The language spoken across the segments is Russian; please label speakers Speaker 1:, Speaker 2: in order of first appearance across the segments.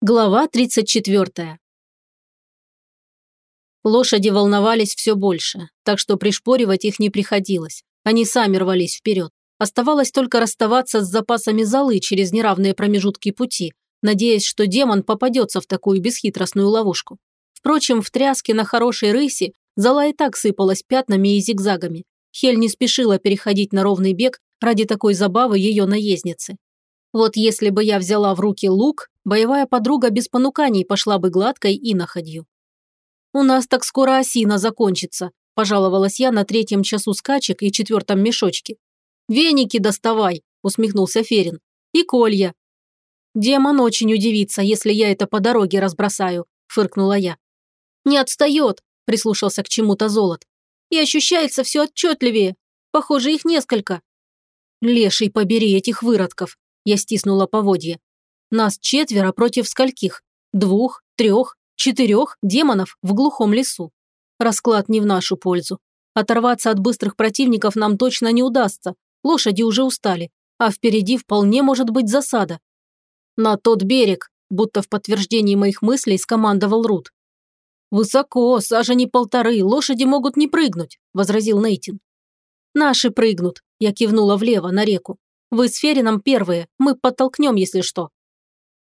Speaker 1: Глава 34. Лошади волновались все больше, так что пришпоривать их не приходилось. Они сами рвались вперед. Оставалось только расставаться с запасами золы через неравные промежутки пути, надеясь, что демон попадется в такую бесхитростную ловушку. Впрочем, в тряске на хорошей рыси зола и так сыпалась пятнами и зигзагами. Хель не спешила переходить на ровный бег ради такой забавы ее наездницы. Вот если бы я взяла в руки лук, боевая подруга без понуканий пошла бы гладкой и находью. «У нас так скоро осина закончится», – пожаловалась я на третьем часу скачек и четвертом мешочке. «Веники доставай», – усмехнулся Ферин. «И колья». «Демон очень удивится, если я это по дороге разбросаю», – фыркнула я. «Не отстает», – прислушался к чему-то золот. «И ощущается все отчетливее. Похоже, их несколько». «Леший, побери этих выродков», я стиснула поводье. Нас четверо против скольких? Двух, трех, четырех демонов в глухом лесу. Расклад не в нашу пользу. Оторваться от быстрых противников нам точно не удастся. Лошади уже устали, а впереди вполне может быть засада. На тот берег, будто в подтверждении моих мыслей, скомандовал Рут. «Высоко, сажени полторы, лошади могут не прыгнуть», – возразил Нейтин. «Наши прыгнут», – я кивнула влево, на реку. Вы с Ферином первые, мы подтолкнем, если что».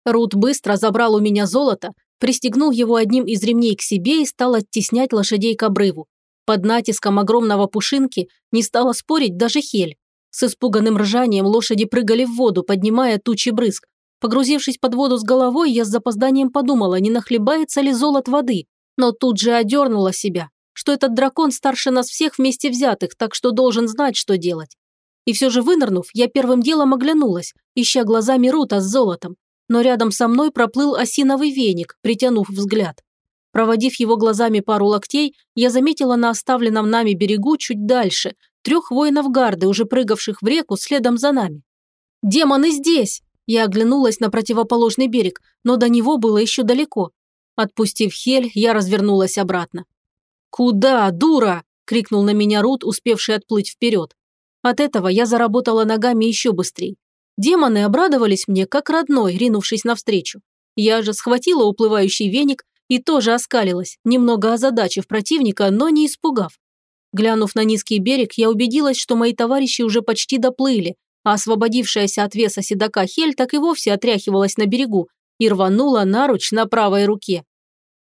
Speaker 1: Рут быстро забрал у меня золото, пристегнул его одним из ремней к себе и стал оттеснять лошадей к обрыву. Под натиском огромного пушинки не стала спорить даже Хель. С испуганным ржанием лошади прыгали в воду, поднимая тучи брызг. Погрузившись под воду с головой, я с запозданием подумала, не нахлебается ли золот воды, но тут же одернула себя, что этот дракон старше нас всех вместе взятых, так что должен знать, что делать. И все же вынырнув, я первым делом оглянулась, ища глазами Рута с золотом, но рядом со мной проплыл осиновый веник, притянув взгляд. Проводив его глазами пару локтей, я заметила на оставленном нами берегу чуть дальше трех воинов гарды, уже прыгавших в реку следом за нами. «Демоны здесь!» Я оглянулась на противоположный берег, но до него было еще далеко. Отпустив Хель, я развернулась обратно. «Куда, дура?» – крикнул на меня Рут, успевший отплыть вперед. От этого я заработала ногами еще быстрее. Демоны обрадовались мне, как родной, ринувшись навстречу. Я же схватила уплывающий веник и тоже оскалилась, немного озадачив противника, но не испугав. Глянув на низкий берег, я убедилась, что мои товарищи уже почти доплыли, а освободившаяся от веса седока Хель так и вовсе отряхивалась на берегу и рванула наруч на правой руке.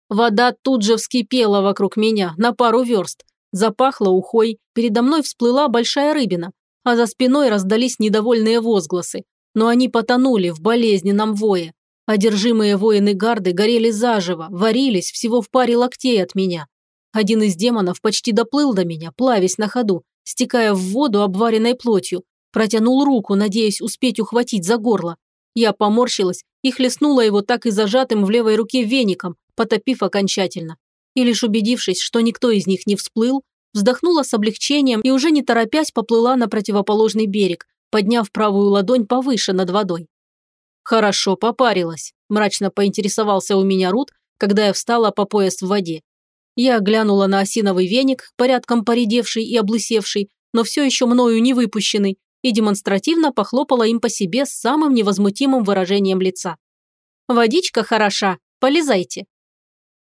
Speaker 1: Вода тут же вскипела вокруг меня на пару верст, Запахло ухой, передо мной всплыла большая рыбина, а за спиной раздались недовольные возгласы. Но они потонули в болезненном вое. Одержимые воины гарды горели заживо, варились всего в паре локтей от меня. Один из демонов почти доплыл до меня, плавясь на ходу, стекая в воду обваренной плотью, протянул руку, надеясь успеть ухватить за горло. Я поморщилась и хлестнула его так и зажатым в левой руке веником, потопив окончательно и лишь убедившись, что никто из них не всплыл, вздохнула с облегчением и уже не торопясь поплыла на противоположный берег, подняв правую ладонь повыше над водой. «Хорошо попарилась», – мрачно поинтересовался у меня Рут, когда я встала по пояс в воде. Я глянула на осиновый веник, порядком поредевший и облысевший, но все еще мною не выпущенный, и демонстративно похлопала им по себе с самым невозмутимым выражением лица. «Водичка хороша, полезайте»,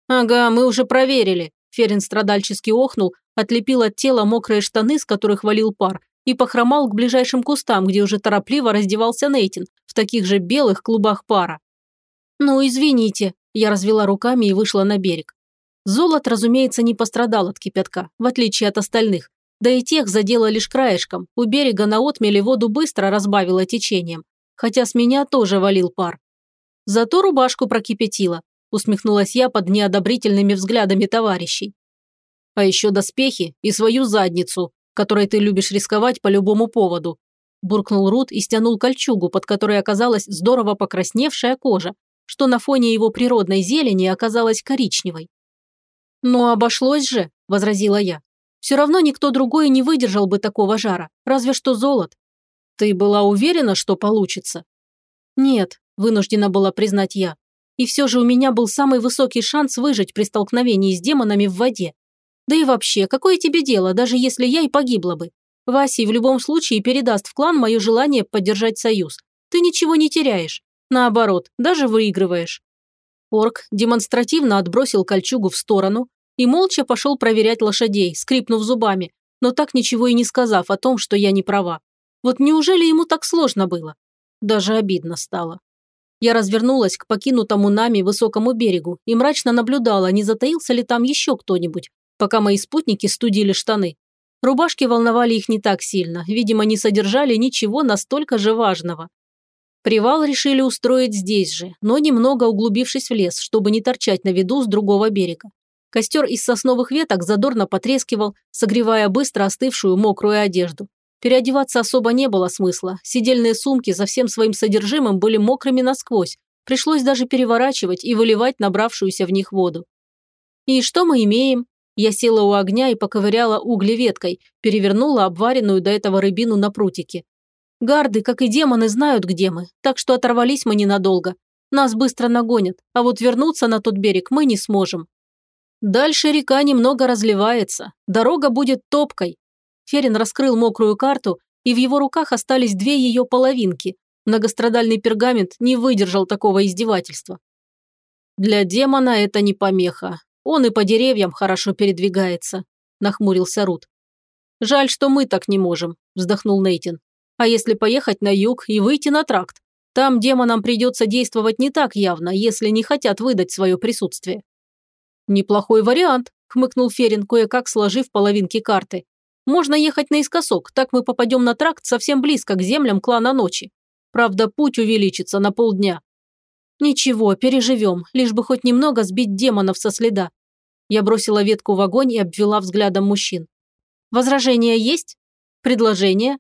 Speaker 1: «Ага, мы уже проверили». Ферин страдальчески охнул, отлепил от тела мокрые штаны, с которых валил пар, и похромал к ближайшим кустам, где уже торопливо раздевался Нейтин в таких же белых клубах пара. «Ну, извините», – я развела руками и вышла на берег. Золот, разумеется, не пострадал от кипятка, в отличие от остальных. Да и тех задело лишь краешком. У берега на отмеле воду быстро разбавило течением. Хотя с меня тоже валил пар. Зато рубашку прокипятило усмехнулась я под неодобрительными взглядами товарищей. А еще доспехи и свою задницу, которой ты любишь рисковать по любому поводу. Буркнул Рут и стянул кольчугу, под которой оказалась здорово покрасневшая кожа, что на фоне его природной зелени оказалась коричневой. «Но обошлось же», – возразила я. «Все равно никто другой не выдержал бы такого жара, разве что золот. Ты была уверена, что получится?» «Нет», – вынуждена была признать я. И все же у меня был самый высокий шанс выжить при столкновении с демонами в воде. Да и вообще, какое тебе дело, даже если я и погибла бы? Васий в любом случае передаст в клан мое желание поддержать союз. Ты ничего не теряешь. Наоборот, даже выигрываешь. Орк демонстративно отбросил кольчугу в сторону и молча пошел проверять лошадей, скрипнув зубами, но так ничего и не сказав о том, что я не права. Вот неужели ему так сложно было? Даже обидно стало. Я развернулась к покинутому нами высокому берегу и мрачно наблюдала, не затаился ли там еще кто-нибудь, пока мои спутники студили штаны. Рубашки волновали их не так сильно, видимо, не содержали ничего настолько же важного. Привал решили устроить здесь же, но немного углубившись в лес, чтобы не торчать на виду с другого берега. Костер из сосновых веток задорно потрескивал, согревая быстро остывшую мокрую одежду. Переодеваться особо не было смысла. Сидельные сумки со всем своим содержимым были мокрыми насквозь. Пришлось даже переворачивать и выливать набравшуюся в них воду. И что мы имеем? Я села у огня и поковыряла угли веткой, перевернула обваренную до этого рыбину на прутике. Гарды, как и демоны, знают, где мы, так что оторвались мы ненадолго. Нас быстро нагонят, а вот вернуться на тот берег мы не сможем. Дальше река немного разливается, дорога будет топкой. Ферин раскрыл мокрую карту, и в его руках остались две ее половинки. Многострадальный пергамент не выдержал такого издевательства. Для демона это не помеха. Он и по деревьям хорошо передвигается, нахмурился Рут. Жаль, что мы так не можем, вздохнул Нейтин. А если поехать на юг и выйти на тракт? Там демонам придется действовать не так явно, если не хотят выдать свое присутствие. «Неплохой вариант», – хмыкнул Ферин, кое-как сложив половинки карты. «Можно ехать наискосок, так мы попадем на тракт совсем близко к землям клана ночи. Правда, путь увеличится на полдня». «Ничего, переживем, лишь бы хоть немного сбить демонов со следа». Я бросила ветку в огонь и обвела взглядом мужчин. «Возражения есть? Предложение?»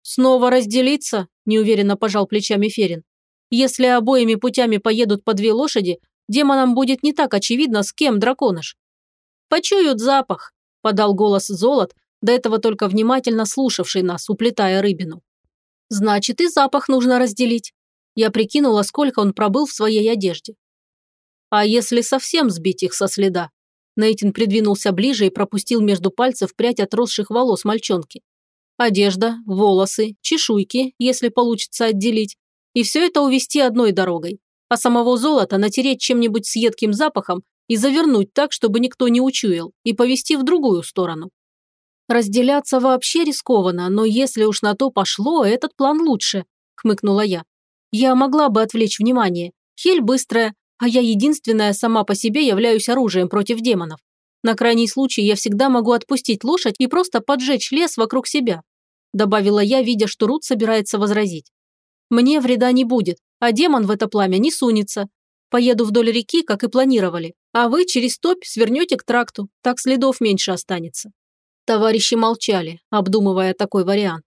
Speaker 1: «Снова разделиться?» – неуверенно пожал плечами Ферин. «Если обоими путями поедут по две лошади, демонам будет не так очевидно, с кем драконыш. «Почуют запах», – подал голос Золот, до этого только внимательно слушавший нас, уплетая рыбину. «Значит, и запах нужно разделить». Я прикинула, сколько он пробыл в своей одежде. «А если совсем сбить их со следа?» Нейтин придвинулся ближе и пропустил между пальцев прядь отросших волос мальчонки. Одежда, волосы, чешуйки, если получится отделить. И все это увести одной дорогой а самого золота натереть чем-нибудь с едким запахом и завернуть так, чтобы никто не учуял, и повести в другую сторону. Разделяться вообще рискованно, но если уж на то пошло, этот план лучше, хмыкнула я. Я могла бы отвлечь внимание. Хель быстрая, а я единственная сама по себе являюсь оружием против демонов. На крайний случай я всегда могу отпустить лошадь и просто поджечь лес вокруг себя», добавила я, видя, что Рут собирается возразить. «Мне вреда не будет, а демон в это пламя не сунется. Поеду вдоль реки, как и планировали, а вы через топь свернете к тракту, так следов меньше останется». Товарищи молчали, обдумывая такой вариант.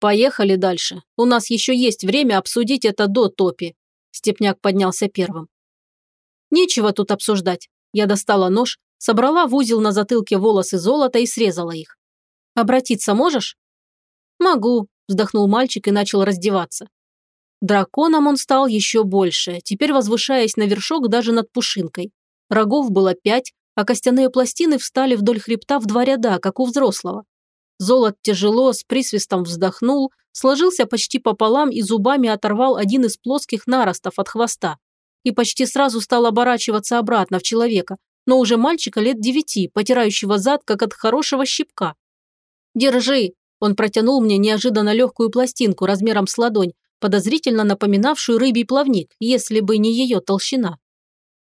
Speaker 1: «Поехали дальше. У нас еще есть время обсудить это до топи». Степняк поднялся первым. «Нечего тут обсуждать». Я достала нож, собрала в узел на затылке волосы золота и срезала их. «Обратиться можешь?» «Могу», – вздохнул мальчик и начал раздеваться. Драконом он стал еще больше, теперь возвышаясь на вершок даже над пушинкой. Рогов было пять, а костяные пластины встали вдоль хребта в два ряда, как у взрослого. Золот тяжело, с присвистом вздохнул, сложился почти пополам и зубами оторвал один из плоских наростов от хвоста. И почти сразу стал оборачиваться обратно в человека, но уже мальчика лет девяти, потирающего зад, как от хорошего щипка. «Держи!» Он протянул мне неожиданно легкую пластинку размером с ладонь, подозрительно напоминавшую рыбий плавник, если бы не ее толщина.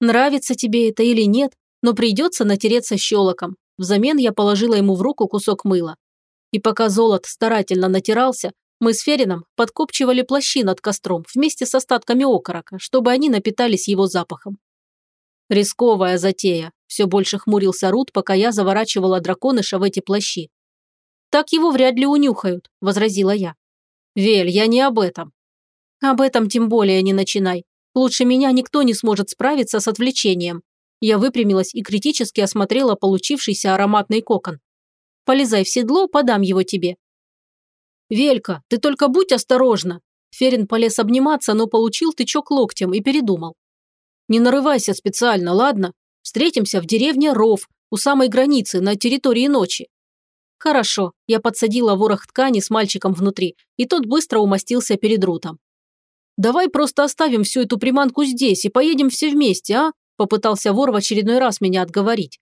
Speaker 1: Нравится тебе это или нет, но придется натереться щелоком. Взамен я положила ему в руку кусок мыла. И пока золот старательно натирался, мы с Ферином подкопчивали плащи над костром вместе с остатками окорока, чтобы они напитались его запахом. Рисковая затея, все больше хмурился Рут, пока я заворачивала драконыша в эти плащи. «Так его вряд ли унюхают», – возразила я. «Вель, я не об этом». «Об этом тем более не начинай. Лучше меня никто не сможет справиться с отвлечением». Я выпрямилась и критически осмотрела получившийся ароматный кокон. «Полезай в седло, подам его тебе». «Велька, ты только будь осторожна!» Ферин полез обниматься, но получил тычок локтем и передумал. «Не нарывайся специально, ладно? Встретимся в деревне Ров, у самой границы, на территории ночи. Хорошо, я подсадила ворох ткани с мальчиком внутри, и тот быстро умостился перед Рутом. Давай просто оставим всю эту приманку здесь и поедем все вместе, а?» Попытался вор в очередной раз меня отговорить.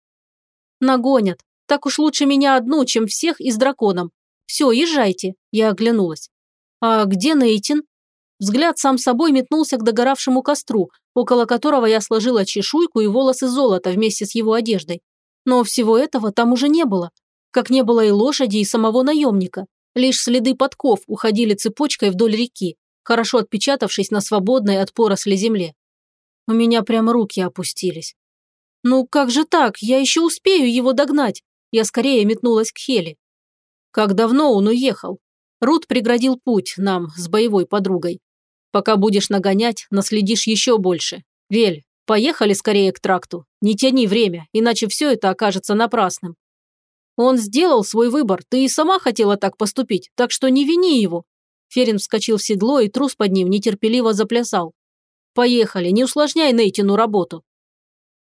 Speaker 1: «Нагонят. Так уж лучше меня одну, чем всех и с драконом. Все, езжайте», – я оглянулась. «А где Нейтин?» Взгляд сам собой метнулся к догоравшему костру, около которого я сложила чешуйку и волосы золота вместе с его одеждой. Но всего этого там уже не было. Как не было и лошади, и самого наемника. Лишь следы подков уходили цепочкой вдоль реки, хорошо отпечатавшись на свободной от поросли земле. У меня прямо руки опустились. «Ну как же так? Я еще успею его догнать!» Я скорее метнулась к Хеле. Как давно он уехал? Рут преградил путь нам с боевой подругой. Пока будешь нагонять, наследишь еще больше. Вель, поехали скорее к тракту. Не тяни время, иначе все это окажется напрасным. Он сделал свой выбор, ты и сама хотела так поступить, так что не вини его. Ферин вскочил в седло, и трус под ним нетерпеливо заплясал. Поехали, не усложняй Нейтину работу.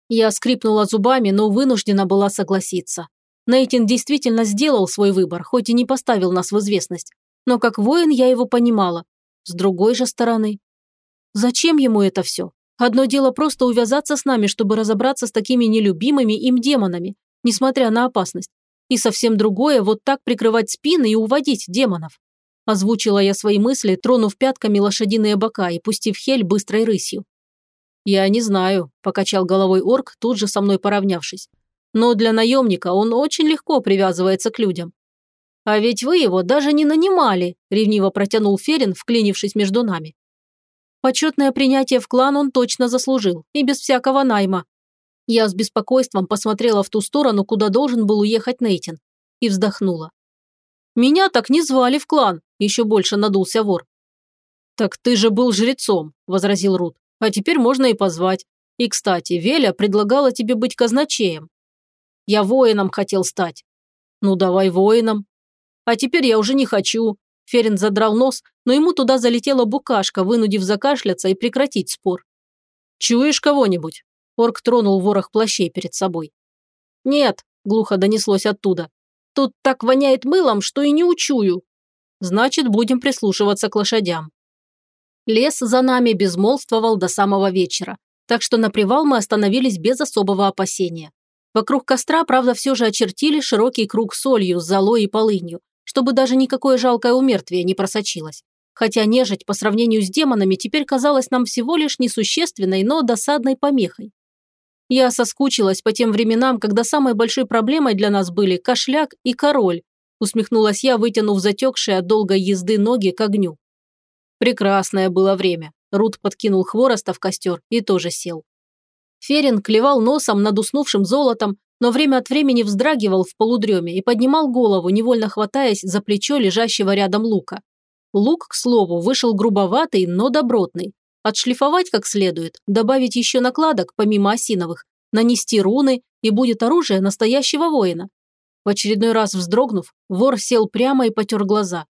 Speaker 1: Я скрипнула зубами, но вынуждена была согласиться. Нейтин действительно сделал свой выбор, хоть и не поставил нас в известность. Но как воин я его понимала. С другой же стороны. Зачем ему это все? Одно дело просто увязаться с нами, чтобы разобраться с такими нелюбимыми им демонами, несмотря на опасность. И совсем другое – вот так прикрывать спины и уводить демонов. Озвучила я свои мысли, тронув пятками лошадиные бока и пустив Хель быстрой рысью. «Я не знаю», – покачал головой орк, тут же со мной поравнявшись. «Но для наемника он очень легко привязывается к людям. «А ведь вы его даже не нанимали», – ревниво протянул Ферин, вклинившись между нами. Почетное принятие в клан он точно заслужил, и без всякого найма. Я с беспокойством посмотрела в ту сторону, куда должен был уехать Нейтин, и вздохнула. «Меня так не звали в клан», – еще больше надулся вор. «Так ты же был жрецом», – возразил Рут. «А теперь можно и позвать. И, кстати, Веля предлагала тебе быть казначеем». «Я воином хотел стать». «Ну, давай воином», а теперь я уже не хочу. Ферин задрал нос, но ему туда залетела букашка, вынудив закашляться и прекратить спор. «Чуешь кого-нибудь?» Орк тронул ворох плащей перед собой. «Нет», – глухо донеслось оттуда. «Тут так воняет мылом, что и не учую». «Значит, будем прислушиваться к лошадям». Лес за нами безмолвствовал до самого вечера, так что на привал мы остановились без особого опасения. Вокруг костра, правда, все же очертили широкий круг солью с золой и полынью, чтобы даже никакое жалкое умертвие не просочилось. Хотя нежить по сравнению с демонами теперь казалась нам всего лишь несущественной, но досадной помехой. Я соскучилась по тем временам, когда самой большой проблемой для нас были кошляк и король, усмехнулась я, вытянув затекшие от долгой езды ноги к огню. Прекрасное было время. Рут подкинул хвороста в костер и тоже сел. Ферин клевал носом над уснувшим золотом, но время от времени вздрагивал в полудреме и поднимал голову, невольно хватаясь за плечо лежащего рядом лука. Лук, к слову, вышел грубоватый, но добротный. Отшлифовать как следует, добавить еще накладок, помимо осиновых, нанести руны, и будет оружие настоящего воина. В очередной раз вздрогнув, вор сел прямо и потер глаза.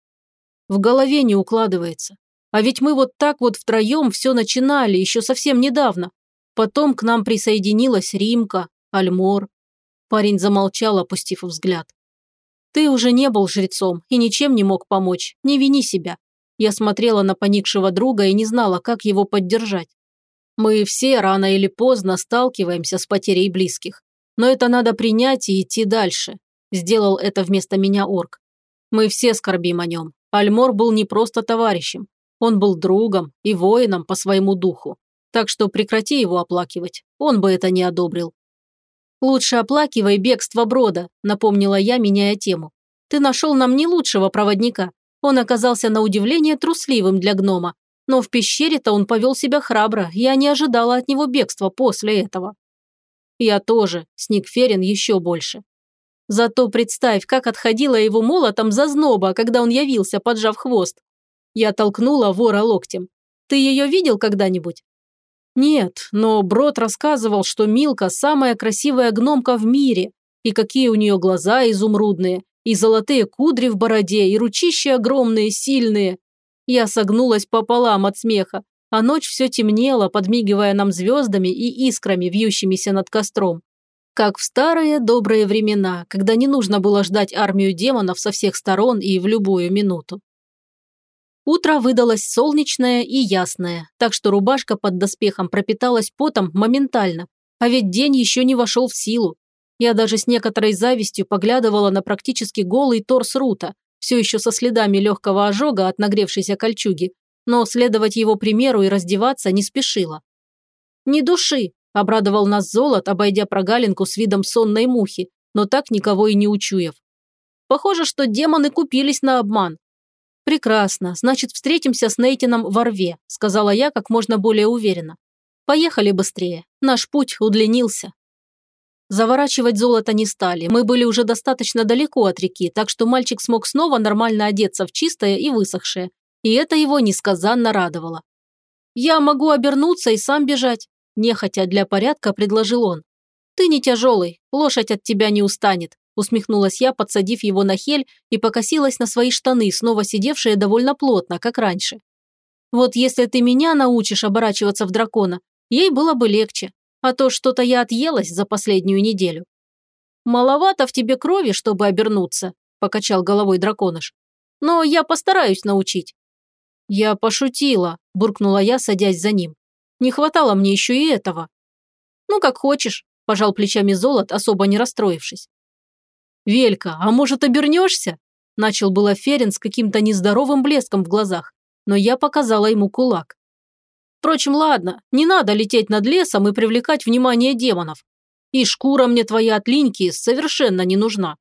Speaker 1: В голове не укладывается. А ведь мы вот так вот втроем все начинали еще совсем недавно. Потом к нам присоединилась Римка, Альмор, Парень замолчал, опустив взгляд. «Ты уже не был жрецом и ничем не мог помочь. Не вини себя». Я смотрела на поникшего друга и не знала, как его поддержать. Мы все рано или поздно сталкиваемся с потерей близких. Но это надо принять и идти дальше. Сделал это вместо меня орк. Мы все скорбим о нем. Альмор был не просто товарищем. Он был другом и воином по своему духу. Так что прекрати его оплакивать. Он бы это не одобрил. «Лучше оплакивай бегство Брода», – напомнила я, меняя тему. «Ты нашел нам не лучшего проводника. Он оказался на удивление трусливым для гнома. Но в пещере-то он повел себя храбро, я не ожидала от него бегства после этого». «Я тоже», – сник Ферин еще больше. Зато представь, как отходила его молотом за зноба, когда он явился, поджав хвост. Я толкнула вора локтем. «Ты ее видел когда-нибудь?» Нет, но Брод рассказывал, что Милка – самая красивая гномка в мире, и какие у нее глаза изумрудные, и золотые кудри в бороде, и ручищи огромные, сильные. Я согнулась пополам от смеха, а ночь все темнела, подмигивая нам звездами и искрами, вьющимися над костром. Как в старые добрые времена, когда не нужно было ждать армию демонов со всех сторон и в любую минуту. Утро выдалось солнечное и ясное, так что рубашка под доспехом пропиталась потом моментально, а ведь день еще не вошел в силу. Я даже с некоторой завистью поглядывала на практически голый торс Рута, все еще со следами легкого ожога от нагревшейся кольчуги, но следовать его примеру и раздеваться не спешила. «Не души!» – обрадовал нас Золот, обойдя прогалинку с видом сонной мухи, но так никого и не учуяв. «Похоже, что демоны купились на обман. «Прекрасно. Значит, встретимся с Нейтином во рве», – сказала я как можно более уверенно. «Поехали быстрее. Наш путь удлинился». Заворачивать золото не стали. Мы были уже достаточно далеко от реки, так что мальчик смог снова нормально одеться в чистое и высохшее. И это его несказанно радовало. «Я могу обернуться и сам бежать», – нехотя для порядка предложил он. «Ты не тяжелый, лошадь от тебя не устанет усмехнулась я, подсадив его на хель и покосилась на свои штаны, снова сидевшие довольно плотно, как раньше. Вот если ты меня научишь оборачиваться в дракона, ей было бы легче, а то что-то я отъелась за последнюю неделю. Маловато в тебе крови, чтобы обернуться, покачал головой драконыш. Но я постараюсь научить. Я пошутила, буркнула я, садясь за ним. Не хватало мне еще и этого. Ну, как хочешь, пожал плечами Золот, особо не расстроившись. «Велька, а может, обернешься?» Начал было Ферин с каким-то нездоровым блеском в глазах, но я показала ему кулак. Впрочем, ладно, не надо лететь над лесом и привлекать внимание демонов. И шкура мне твоя от линьки совершенно не нужна.